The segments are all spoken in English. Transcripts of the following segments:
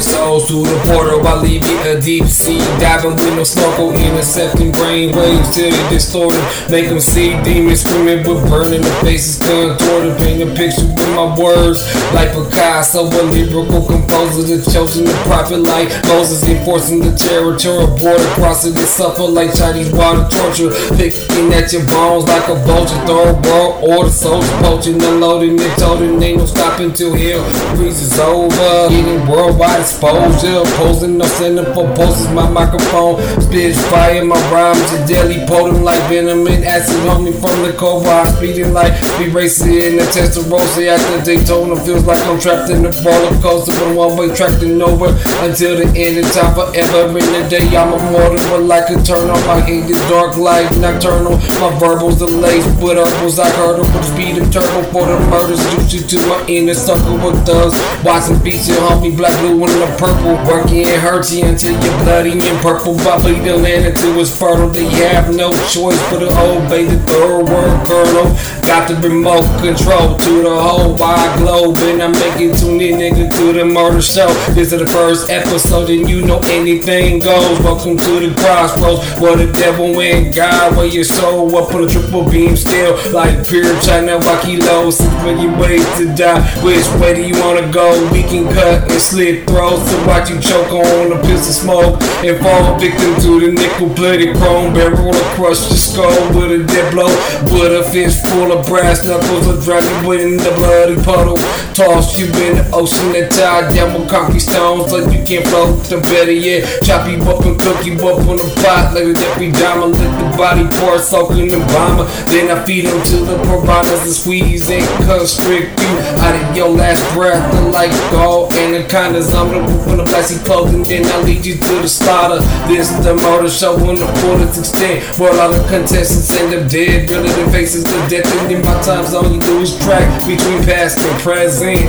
souls through the portal while leaving a deep sea. Diving with no snorkel, intercepting brain waves till they distorted. Make them see demons screaming with burning the faces contorted. Paint a picture with my words like Picasso, a lyrical composer, the chosen, the prophet like Moses, enforcing the territory border crossing it suffer like Chinese water torture. Picking at your bones like a vulture, third world order, soldiers poaching, unloading and toting. Ain't no stopping till hell freezes over. Getting worldwide exposure, posing no center for poses. My microphone spits fire, my rhymes are deadly, potent like venom and acid. Homie from the cold wire, speeding like be racing in the Testarossa after Daytona. Feels like I'm trapped in the roller coaster, but one way tracked to nowhere until the end of time. Forever in the day, I'm immortal, but like turn my hate is dark light nocturnal. My verbals are laced with herbals. I them with the speed of turbo for the murders. Juicy to my inner circle with thugs. Watching beats and homie black, blue, and the purple. Working and hurts you until you're bloody and purple. Bobby the land until it's fertile. They have no choice but to obey the third word colonel. Got the remote control to the whole wide globe. And I'm making tune in, nigga, to the murder show. This is the first episode, and you know anything goes. Welcome to the crossroads where the devil and God, where your soul up on a triple beam still. Like pure China, Rocky low. Six million ways to die. Which way do you wanna go? We can cut and slit throats to watch you choke on a piece of smoke and fall victim to the nickel plated chrome barrel to crush your skull with a dead blow. With a fist full of brass knuckles, a dragon in the bloody puddle. Toss you in the ocean and tie down with concrete stones like you can't float. The better yet, chop you up and cook you up on a pot like a every diamond. Let the body pour soaking in the bomber. Then I feed them to the piranhas and squeeze and constrict you out of your last breath. The like gold anacondas. I'm the on the plastic clothing. Then I lead you to the slaughter. This is the murder show on the fullest extent. Where a lot of contestants end up dead. Really, the faces of death. And in my times, all you do is track between past and present.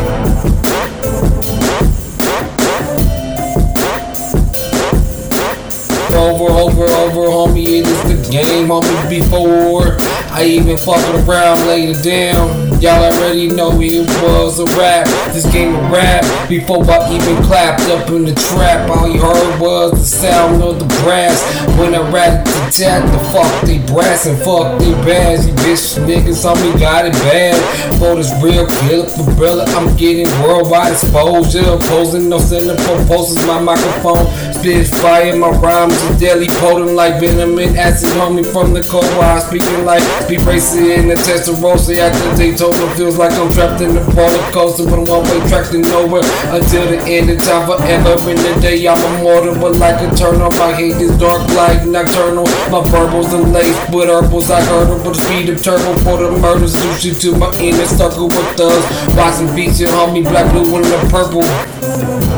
over, over, over, homie. It is the game, homie. Before I even fucking around, laid it down. Y'all already know it was a rap. This game of rap. Before I even clapped up in the trap, all you heard was the sound of the brass. When I the tat, the fuck they brass and fuck they bass. You bitch niggas on me got it bad. For this real killer for brother, I'm getting worldwide exposure. Posing no center posters, my microphone spits fire. My rhymes are deadly potent like venom and acid. Homie from the cold wire, speaking like speed racing in the Testarossa after they told me feels like I'm trapped in a roller coaster with a one-way track to nowhere until the end of time. Forever in the day, I'm immortal, but like on my hate is dark like nocturnal. My verbals are laced with herbals. I them with the speed of turbo for the murders. Juicy to my inner circle with thugs. Watching beats and homie black, blue, and the purple.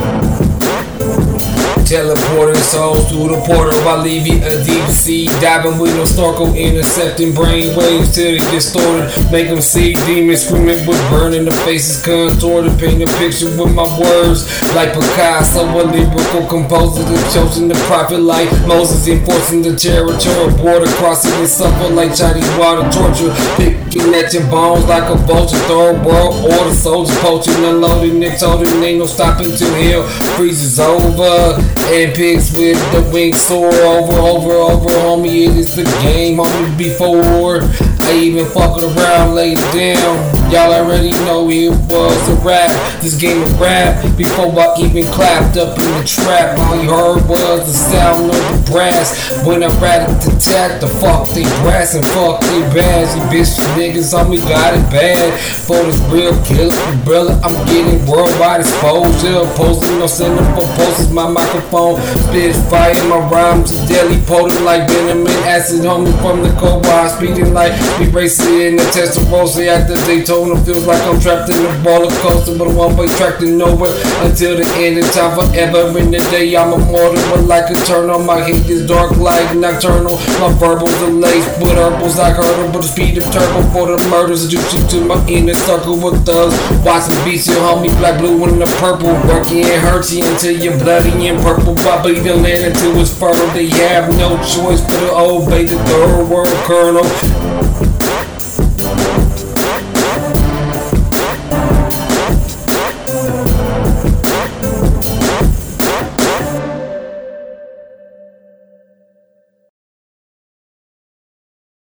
Teleporting souls through the portal while leaving a deep sea. Diving with no snorkel, intercepting brain waves till they distorted. Make them see demons screaming with burning the faces contorted. Paint a picture with my words like Picasso, a lyrical composer. The chosen the prophet like Moses, enforcing the territory border crossing and suffer like Chinese water torture. Picking at your bones like a vulture. Third world order soldiers poaching, unloading and toting. Ain't no stopping till hell freezes over. And pigs with the wings soar over, over, over, homie. It is the game, homie. Before I even fucking around, laid down. Y'all already know it was a rap. This game of rap. Before I even clapped up in the trap, all you heard was the sound of the brass. When I ratted the tat, the fuck they brass and fuck they bass. You bitch niggas on me got it bad. For this real killer umbrella, I'm getting worldwide exposure. Posting no sending for posters, my microphone spits fire. My rhymes are deadly potent like venom and acid. Homie from the cold wire, speeding like we racing in the Testarossa after Daytona. Feels like I'm trapped in a roller coaster, but a one-way track to nowhere until the end of time. Forever in the day, I'm immortal, but like on my hate is dark like nocturnal. My verbals are laced with herbals like hurdle, but the speed of turbo for the murders. Juicy to my inner circle with thugs. Watching beats, you homie, black, blue, and the purple. Working and hurts you until you're bloody and purple. Bobby the land until it's fertile. They have no choice but to obey the third world colonel.